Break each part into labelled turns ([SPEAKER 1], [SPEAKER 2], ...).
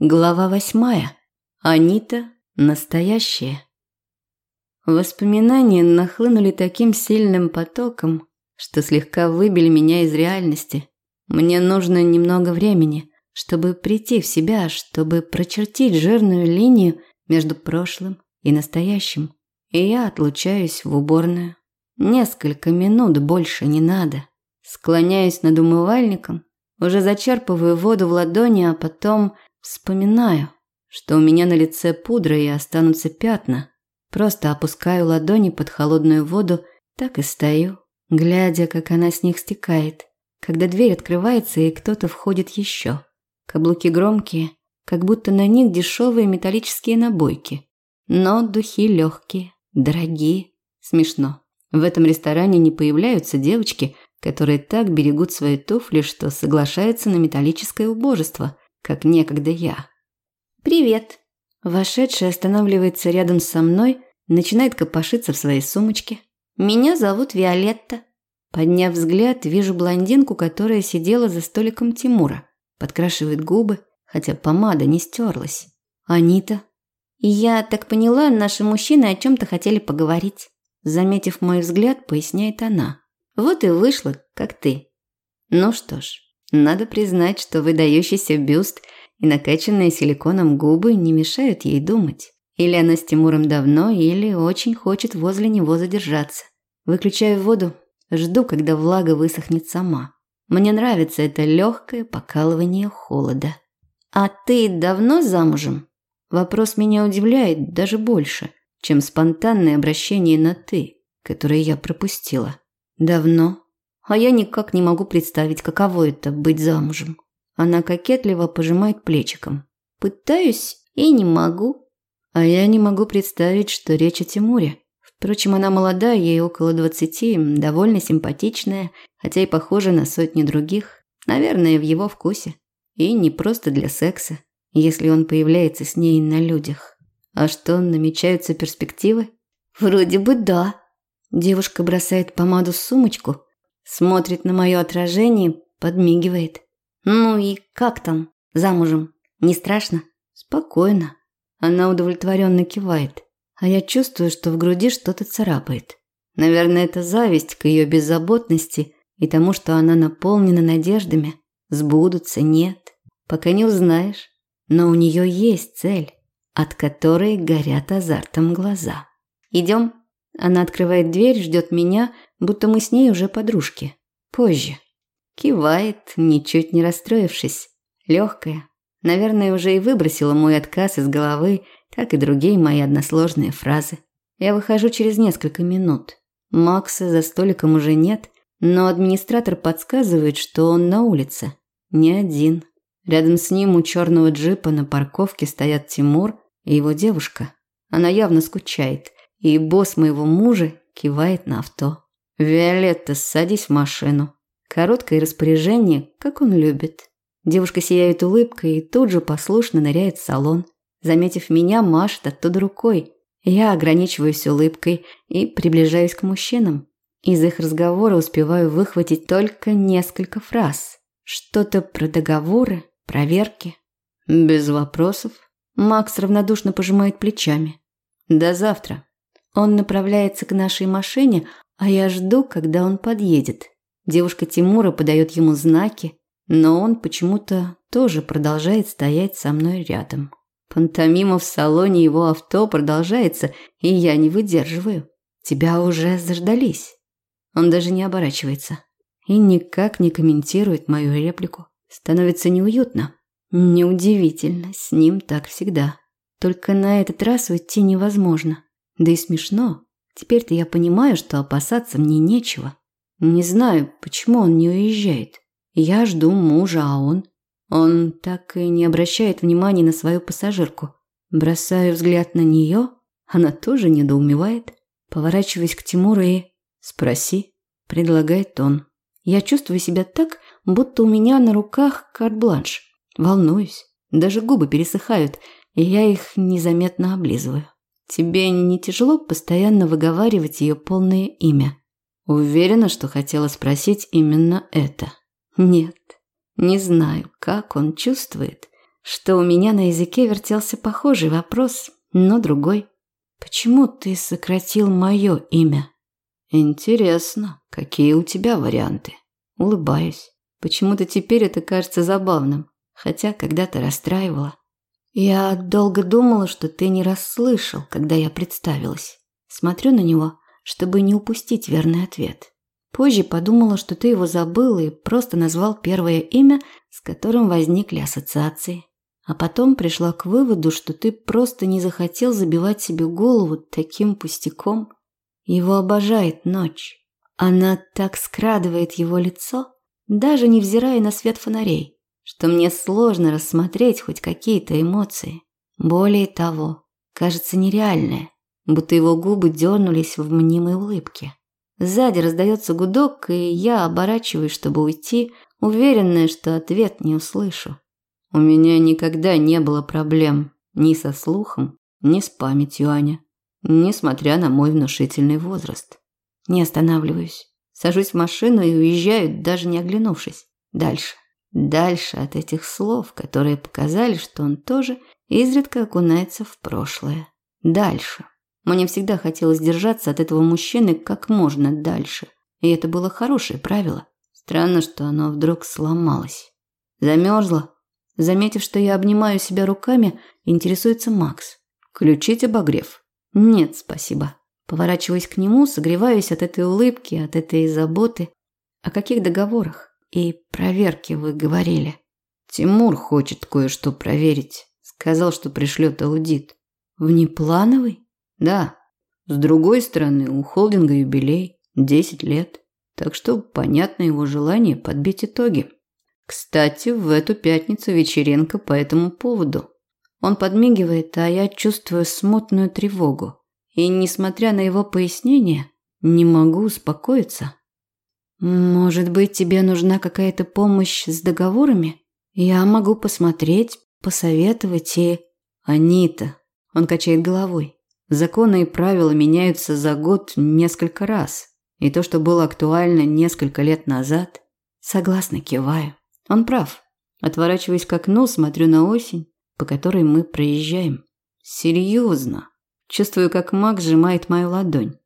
[SPEAKER 1] Глава восьмая. Анита настоящая. Воспоминания нахлынули таким сильным потоком, что слегка выбили меня из реальности. Мне нужно немного времени, чтобы прийти в себя, чтобы прочертить жирную линию между прошлым и настоящим. И я отлучаюсь в уборную. Несколько минут больше не надо. Склоняюсь над умывальником, уже зачерпываю воду в ладони, а потом Вспоминаю, что у меня на лице пудра и останутся пятна. Просто опускаю ладони под холодную воду, так и стою, глядя, как она с них стекает. Когда дверь открывается и кто-то входит еще. Каблуки громкие, как будто на них дешевые металлические набойки. Но духи легкие, дорогие. Смешно. В этом ресторане не появляются девочки, которые так берегут свои туфли, что соглашаются на металлическое убожество – как некогда я. «Привет!» Вошедший останавливается рядом со мной, начинает копошиться в своей сумочке. «Меня зовут Виолетта». Подняв взгляд, вижу блондинку, которая сидела за столиком Тимура. Подкрашивает губы, хотя помада не стерлась. «Анита?» «Я так поняла, наши мужчины о чем-то хотели поговорить». Заметив мой взгляд, поясняет она. «Вот и вышло, как ты». «Ну что ж, надо признать, что выдающийся бюст и накачанные силиконом губы не мешают ей думать. Или она с Тимуром давно, или очень хочет возле него задержаться. Выключаю воду, жду, когда влага высохнет сама. Мне нравится это легкое покалывание холода. «А ты давно замужем?» Вопрос меня удивляет даже больше, чем спонтанное обращение на «ты», которое я пропустила. «Давно?» А я никак не могу представить, каково это – быть замужем. Она кокетливо пожимает плечиком. Пытаюсь и не могу. А я не могу представить, что речь о Тимуре. Впрочем, она молодая, ей около двадцати, довольно симпатичная, хотя и похожа на сотни других. Наверное, в его вкусе. И не просто для секса, если он появляется с ней на людях. А что, намечаются перспективы? Вроде бы да. Девушка бросает помаду в сумочку, Смотрит на мое отражение, подмигивает. «Ну и как там? Замужем? Не страшно?» «Спокойно». Она удовлетворенно кивает, а я чувствую, что в груди что-то царапает. Наверное, это зависть к ее беззаботности и тому, что она наполнена надеждами. Сбудутся, нет. Пока не узнаешь. Но у нее есть цель, от которой горят азартом глаза. «Идем?» Она открывает дверь, ждет меня, будто мы с ней уже подружки. Позже. Кивает, ничуть не расстроившись. Легкая. Наверное, уже и выбросила мой отказ из головы, как и другие мои односложные фразы. Я выхожу через несколько минут. Макса за столиком уже нет, но администратор подсказывает, что он на улице. Не один. Рядом с ним у черного джипа на парковке стоят Тимур и его девушка. Она явно скучает, и босс моего мужа кивает на авто. «Виолетта, садись в машину». Короткое распоряжение, как он любит. Девушка сияет улыбкой и тут же послушно ныряет в салон. Заметив меня, машет оттуда рукой. Я ограничиваюсь улыбкой и приближаюсь к мужчинам. Из их разговора успеваю выхватить только несколько фраз. Что-то про договоры, проверки. Без вопросов. Макс равнодушно пожимает плечами. До завтра. Он направляется к нашей машине, а я жду, когда он подъедет. Девушка Тимура подает ему знаки, но он почему-то тоже продолжает стоять со мной рядом. Пантомима в салоне его авто продолжается, и я не выдерживаю. Тебя уже заждались. Он даже не оборачивается и никак не комментирует мою реплику. Становится неуютно. Неудивительно, с ним так всегда. Только на этот раз уйти невозможно. Да и смешно. Теперь-то я понимаю, что опасаться мне нечего. Не знаю, почему он не уезжает. Я жду мужа, а он... Он так и не обращает внимания на свою пассажирку. Бросаю взгляд на нее, она тоже недоумевает. Поворачиваясь к Тимуру и... «Спроси», – предлагает он. Я чувствую себя так, будто у меня на руках карт-бланш. Волнуюсь, даже губы пересыхают, и я их незаметно облизываю. Тебе не тяжело постоянно выговаривать ее полное имя? Уверена, что хотела спросить именно это. Нет. Не знаю, как он чувствует, что у меня на языке вертелся похожий вопрос, но другой. «Почему ты сократил мое имя?»
[SPEAKER 2] «Интересно, какие у тебя варианты?»
[SPEAKER 1] Улыбаюсь. Почему-то теперь это кажется забавным, хотя когда-то расстраивало. Я долго думала, что ты не расслышал, когда я представилась. Смотрю на него, чтобы не упустить верный ответ. Позже подумала, что ты его забыл и просто назвал первое имя, с которым возникли ассоциации. А потом пришла к выводу, что ты просто не захотел забивать себе голову таким пустяком. Его обожает ночь. Она так скрадывает его лицо, даже невзирая на свет фонарей, что мне сложно рассмотреть хоть какие-то эмоции. Более того, кажется нереальное, будто его губы дернулись в мнимой улыбке. Сзади раздается гудок, и я оборачиваюсь, чтобы уйти, уверенная, что ответ не услышу. У меня никогда не было проблем ни со слухом, ни с памятью Аня, несмотря на мой внушительный возраст. Не останавливаюсь. Сажусь в машину и уезжаю, даже не оглянувшись. Дальше. Дальше от этих слов, которые показали, что он тоже изредка окунается в прошлое. Дальше. Мне всегда хотелось держаться от этого мужчины как можно дальше. И это было хорошее правило. Странно, что оно вдруг сломалось. Замерзла. Заметив, что я обнимаю себя руками, интересуется Макс. «Включить обогрев?» «Нет, спасибо». Поворачиваясь к нему, согреваюсь от этой улыбки, от этой заботы. О каких договорах и проверке вы говорили?
[SPEAKER 2] Тимур хочет кое-что проверить. Сказал, что пришлет аудит.
[SPEAKER 1] Внеплановый?
[SPEAKER 2] Да. С другой стороны, у холдинга юбилей. 10 лет. Так что понятно его желание подбить итоги. Кстати, в эту пятницу вечеринка по этому поводу. Он подмигивает, а я чувствую смутную тревогу и, несмотря на его пояснение, не могу успокоиться.
[SPEAKER 1] Может быть, тебе нужна какая-то помощь с договорами? Я могу посмотреть, посоветовать и...
[SPEAKER 2] Анита, он качает головой. Законы и правила меняются за год несколько раз. И то, что было актуально несколько лет назад,
[SPEAKER 1] согласно киваю. Он прав. Отворачиваясь к окну, смотрю на осень, по которой мы проезжаем.
[SPEAKER 2] Серьезно. Чувствую, как Макс сжимает мою ладонь.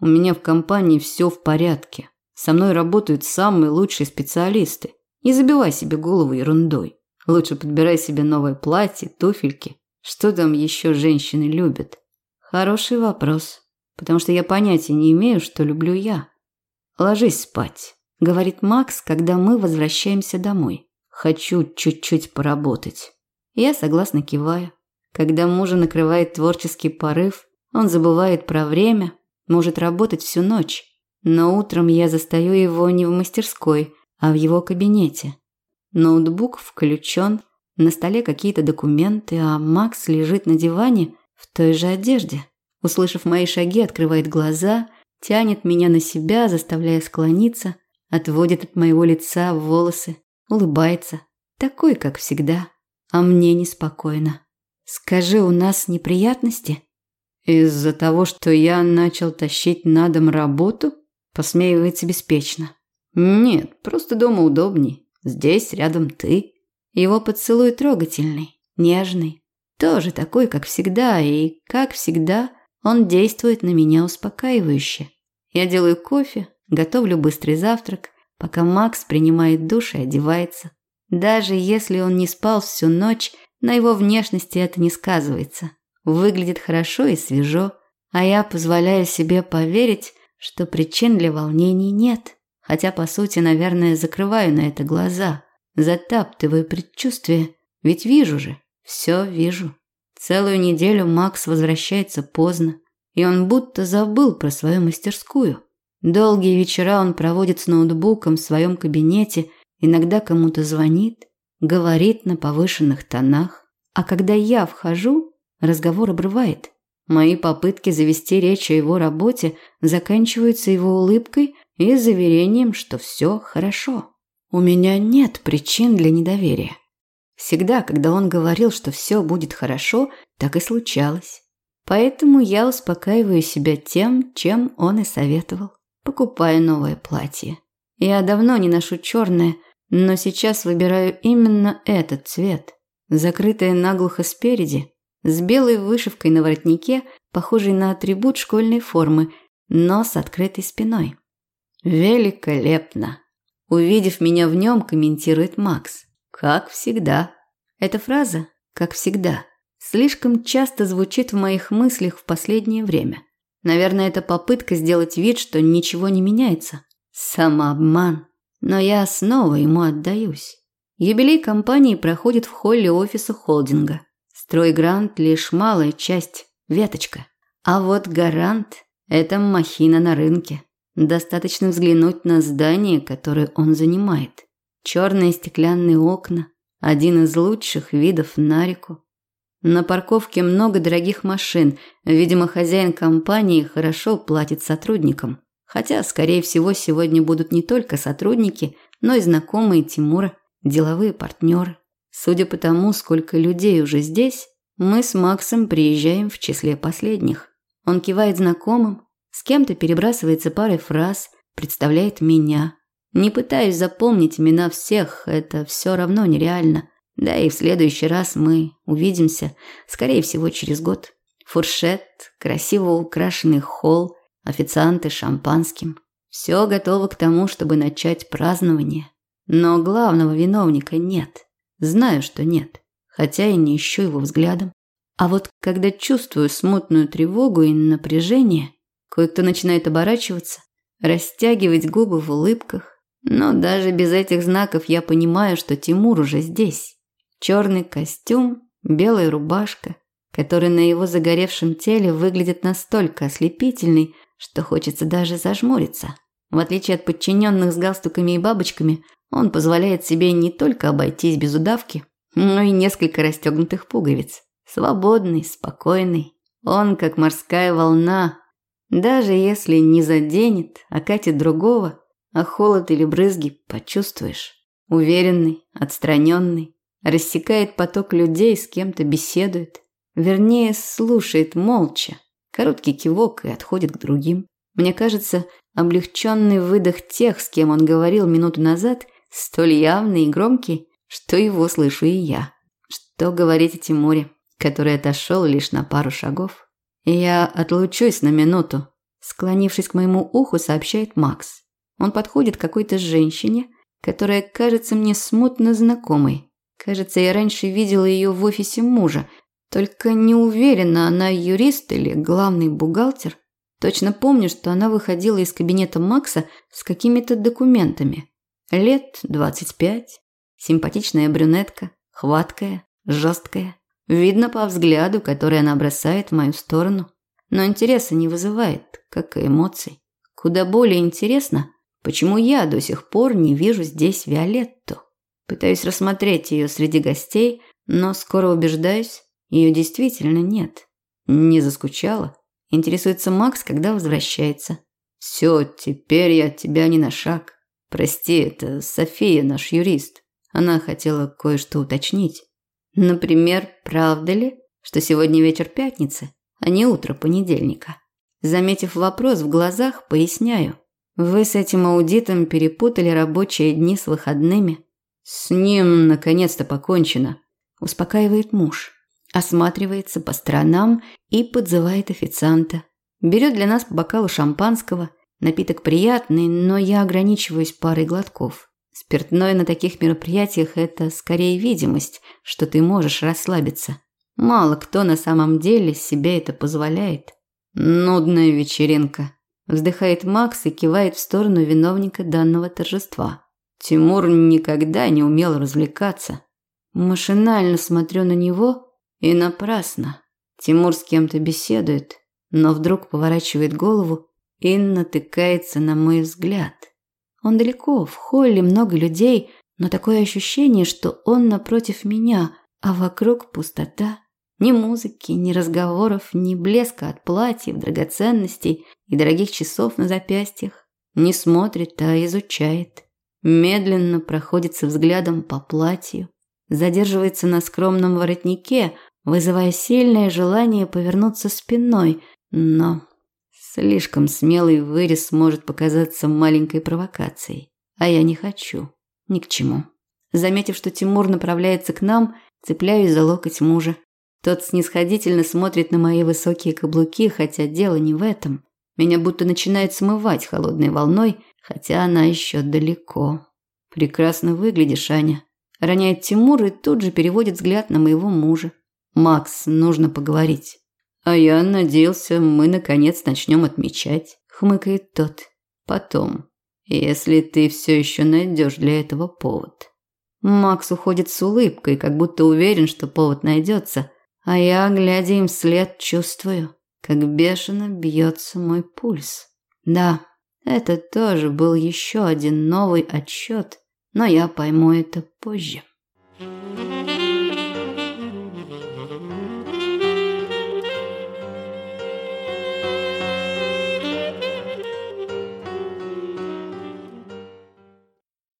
[SPEAKER 2] У меня в компании все в порядке. Со мной работают самые лучшие специалисты. Не забивай себе голову ерундой. Лучше подбирай себе новое платье, туфельки. Что там еще женщины любят?
[SPEAKER 1] Хороший вопрос. Потому что я понятия не имею, что люблю я.
[SPEAKER 2] Ложись спать, говорит Макс, когда мы возвращаемся домой. Хочу чуть-чуть поработать.
[SPEAKER 1] Я согласно киваю. Когда мужа накрывает творческий порыв, он забывает про время, может работать всю ночь. Но утром я застаю его не в мастерской, а в его кабинете. Ноутбук включен, на столе какие-то документы, а Макс лежит на диване в той же одежде. Услышав мои шаги, открывает глаза, тянет меня на себя, заставляя склониться, отводит от моего лица волосы, улыбается, такой, как всегда, а мне неспокойно. Скажи, у нас неприятности?
[SPEAKER 2] Из-за того, что я начал тащить на дом работу? Посмеивается беспечно. Нет, просто дома удобней. Здесь рядом ты.
[SPEAKER 1] Его поцелуй трогательный, нежный. Тоже такой, как всегда, и, как всегда, он действует на меня успокаивающе. Я делаю кофе, готовлю быстрый завтрак, пока Макс принимает душ и одевается. Даже если он не спал всю ночь, на его внешности это не сказывается. Выглядит хорошо и свежо, а я позволяю себе поверить, что причин для волнений нет. Хотя, по сути, наверное, закрываю на это глаза, затаптываю предчувствие, ведь вижу же, все вижу. Целую неделю Макс возвращается поздно, и он будто забыл про свою мастерскую. Долгие вечера он проводит с ноутбуком в своем кабинете, иногда кому-то звонит, говорит на повышенных тонах, а когда я вхожу, разговор обрывает. Мои попытки завести речь о его работе заканчиваются его улыбкой и заверением, что все хорошо. У меня нет причин для недоверия. Всегда, когда он говорил, что все будет хорошо, так и случалось. Поэтому я успокаиваю себя тем, чем он и советовал. Покупаю новое платье. Я давно не ношу черное, но сейчас выбираю именно этот цвет. закрытая наглухо спереди, с белой вышивкой на воротнике, похожей на атрибут школьной формы, но с открытой спиной. «Великолепно!» Увидев меня в нем, комментирует Макс. «Как всегда». Эта фраза «как всегда» слишком часто звучит в моих мыслях в последнее время. Наверное, это попытка сделать вид, что ничего не меняется. Самообман. Но я снова ему отдаюсь. Юбилей компании проходит в холле офиса холдинга. Стройгрант – лишь малая часть, веточка. А вот гарант – это махина на рынке. Достаточно взглянуть на здание, которое он занимает. Черные стеклянные окна, один из лучших видов на реку. На парковке много дорогих машин. Видимо, хозяин компании хорошо платит сотрудникам. Хотя, скорее всего, сегодня будут не только сотрудники, но и знакомые Тимура, деловые партнеры. Судя по тому, сколько людей уже здесь, мы с Максом приезжаем в числе последних. Он кивает знакомым, с кем-то перебрасывается парой фраз, представляет меня. Не пытаюсь запомнить имена всех, это все равно нереально. Да и в следующий раз мы увидимся, скорее всего, через год. Фуршет, красиво украшенный холл, официанты шампанским. Все готово к тому, чтобы начать празднование. Но главного виновника нет. Знаю, что нет, хотя и не ищу его взглядом. А вот когда чувствую смутную тревогу и напряжение, кое-кто начинает оборачиваться, растягивать губы в улыбках. Но даже без этих знаков я понимаю, что Тимур уже здесь. Черный костюм, белая рубашка, который на его загоревшем теле выглядит настолько ослепительный, что хочется даже зажмуриться. В отличие от подчиненных с галстуками и бабочками, он позволяет себе не только обойтись без удавки, но и несколько расстегнутых пуговиц. Свободный, спокойный. Он как морская волна. Даже если не заденет, а катит другого, а холод или брызги почувствуешь. Уверенный, отстраненный, рассекает поток людей, с кем-то беседует. Вернее, слушает молча. Короткий кивок и отходит к другим. Мне кажется, облегченный выдох тех, с кем он говорил минуту назад, столь явный и громкий, что его слышу и я. Что говорить о Тимуре, который отошел лишь на пару шагов? Я отлучусь на минуту. Склонившись к моему уху, сообщает Макс. Он подходит к какой-то женщине, которая кажется мне смутно знакомой. Кажется, я раньше видела ее в офисе мужа, только не уверена, она юрист или главный бухгалтер. Точно помню, что она выходила из кабинета Макса с какими-то документами. Лет 25, симпатичная брюнетка, хваткая, жесткая. Видно по взгляду, который она бросает в мою сторону. Но интереса не вызывает, как и эмоций. Куда более интересно, почему я до сих пор не вижу здесь Виолетту. Пытаюсь рассмотреть ее среди гостей, но скоро убеждаюсь, ее действительно нет. Не заскучала. Интересуется Макс, когда возвращается. Все, теперь я от тебя не на шаг. Прости, это София, наш юрист. Она хотела кое-что уточнить. Например, правда ли, что сегодня вечер пятницы, а не утро понедельника? Заметив вопрос в глазах, поясняю. Вы с этим аудитом перепутали рабочие дни с выходными. С ним наконец-то покончено, успокаивает муж. Осматривается по сторонам и подзывает официанта. Берет для нас по бокалу шампанского. Напиток приятный, но я ограничиваюсь парой глотков. Спиртное на таких мероприятиях – это скорее видимость, что ты можешь расслабиться. Мало кто на самом деле себе это позволяет. Нудная вечеринка. Вздыхает Макс и кивает в сторону виновника данного торжества. Тимур никогда не умел развлекаться. Машинально смотрю на него и напрасно. Тимур с кем-то беседует, но вдруг поворачивает голову и натыкается на мой взгляд. Он далеко, в холле много людей, но такое ощущение, что он напротив меня, а вокруг пустота. Ни музыки, ни разговоров, ни блеска от платьев, драгоценностей и дорогих часов на запястьях. Не смотрит, а изучает медленно проходится взглядом по платью, задерживается на скромном воротнике, вызывая сильное желание повернуться спиной, но слишком смелый вырез может показаться маленькой провокацией, а я не хочу ни к чему. Заметив, что Тимур направляется к нам, цепляюсь за локоть мужа. Тот снисходительно смотрит на мои высокие каблуки, хотя дело не в этом. Меня будто начинает смывать холодной волной, хотя она еще далеко. Прекрасно выглядишь, Аня. Роняет Тимур и тут же переводит взгляд на моего мужа. Макс, нужно поговорить. А я надеялся, мы наконец начнем отмечать, хмыкает тот. Потом, если ты все еще найдешь для этого повод. Макс уходит с улыбкой, как будто уверен, что повод найдется, а я, глядя им вслед, чувствую, как бешено бьется мой пульс. Да, это тоже был еще один новый отчет, но я пойму это позже.